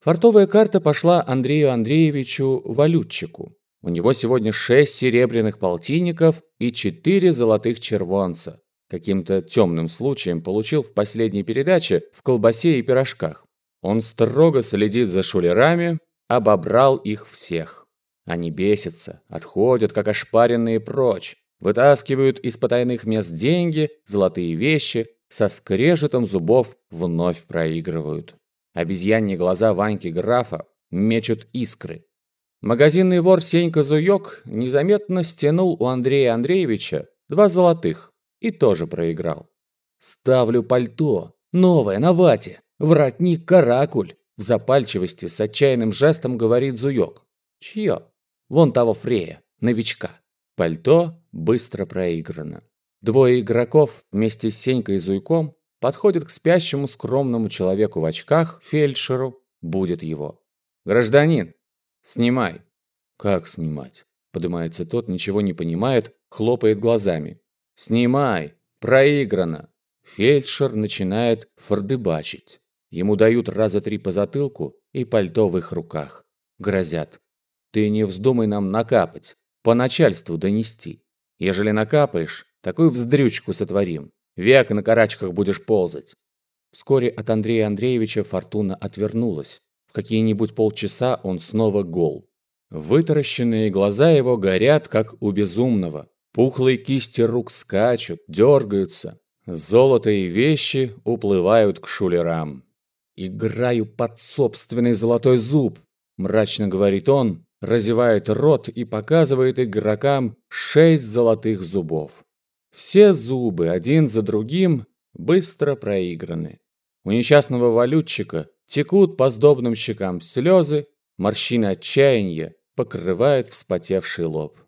Фартовая карта пошла Андрею Андреевичу Валютчику. У него сегодня шесть серебряных полтинников и четыре золотых червонца. Каким-то темным случаем получил в последней передаче в колбасе и пирожках. Он строго следит за шулерами, обобрал их всех. Они бесятся, отходят, как ошпаренные прочь, вытаскивают из потайных мест деньги, золотые вещи, со скрежетом зубов вновь проигрывают. Обезьяньи глаза Ваньки графа мечут искры. Магазинный вор Сенька Зуёк незаметно стянул у Андрея Андреевича два золотых и тоже проиграл. «Ставлю пальто, новое, на вате, воротник каракуль», в запальчивости с отчаянным жестом говорит Зуёк. «Чье?» «Вон того Фрея, новичка». Пальто быстро проиграно. Двое игроков вместе с Сенькой и Зуйком подходят к спящему скромному человеку в очках, фельдшеру, будет его. «Гражданин, снимай». «Как снимать?» Поднимается тот, ничего не понимает, хлопает глазами. «Снимай! Проиграно!» Фельдшер начинает фордыбачить. Ему дают раза три по затылку и пальто в их руках. Грозят. «Ты не вздумай нам накапать, по начальству донести. Ежели накапаешь, такую вздрючку сотворим. Век на карачках будешь ползать». Вскоре от Андрея Андреевича фортуна отвернулась. В какие-нибудь полчаса он снова гол. Вытаращенные глаза его горят, как у безумного. Пухлые кисти рук скачут, дергаются. Золотые вещи уплывают к шулерам. «Играю под собственный золотой зуб», – мрачно говорит он, разевает рот и показывает игрокам шесть золотых зубов. Все зубы, один за другим, быстро проиграны. У несчастного валютчика текут по сдобным щекам слезы, морщины отчаяния покрывают вспотевший лоб.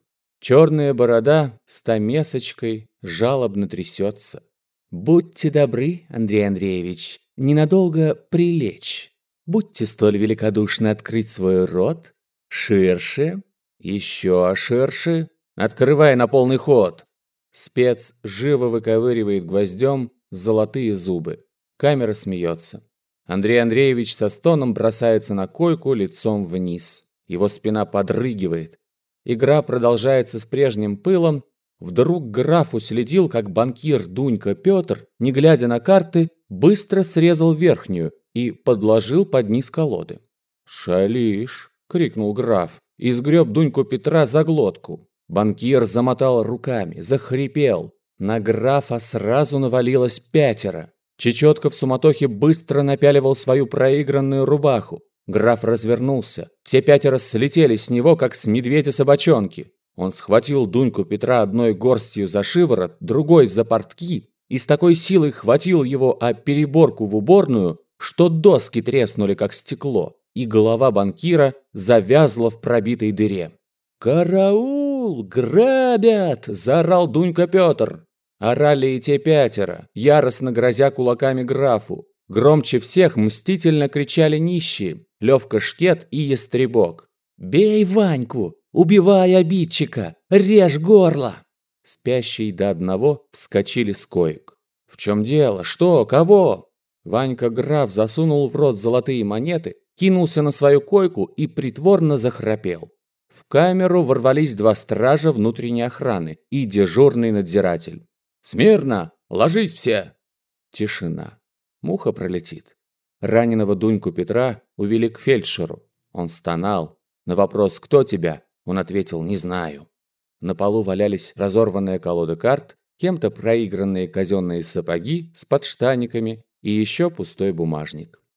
Черная борода с томесочкой жалобно трясется. «Будьте добры, Андрей Андреевич, ненадолго прилечь. Будьте столь великодушны открыть свой рот. Ширше, еще ширше, открывай на полный ход». Спец живо выковыривает гвоздем золотые зубы. Камера смеется. Андрей Андреевич со стоном бросается на койку лицом вниз. Его спина подрыгивает. Игра продолжается с прежним пылом. Вдруг граф уследил, как банкир Дунька Петр, не глядя на карты, быстро срезал верхнюю и подложил под низ колоды. «Шалишь!» — крикнул граф и сгреб Дуньку Петра за глотку. Банкир замотал руками, захрипел. На графа сразу навалилось пятеро. Чечетка в суматохе быстро напяливал свою проигранную рубаху. Граф развернулся. Все пятеро слетели с него, как с медведя-собачонки. Он схватил Дуньку Петра одной горстью за шиворот, другой за портки и с такой силой хватил его о переборку в уборную, что доски треснули, как стекло, и голова банкира завязла в пробитой дыре. «Караул! Грабят!» – заорал Дунька Петр. Орали и те пятеро, яростно грозя кулаками графу. Громче всех мстительно кричали нищие – Левка Шкет и Ястребок. «Бей Ваньку! Убивай обидчика! Режь горло!» Спящие до одного вскочили с коек. «В чем дело? Что? Кого?» Ванька граф засунул в рот золотые монеты, кинулся на свою койку и притворно захрапел. В камеру ворвались два стража внутренней охраны и дежурный надзиратель. «Смирно! Ложись все!» Тишина. Муха пролетит. Раненого Дуньку Петра увели к фельдшеру. Он стонал. На вопрос «Кто тебя?» он ответил «Не знаю». На полу валялись разорванная колода карт, кем-то проигранные казенные сапоги с подштаниками и еще пустой бумажник.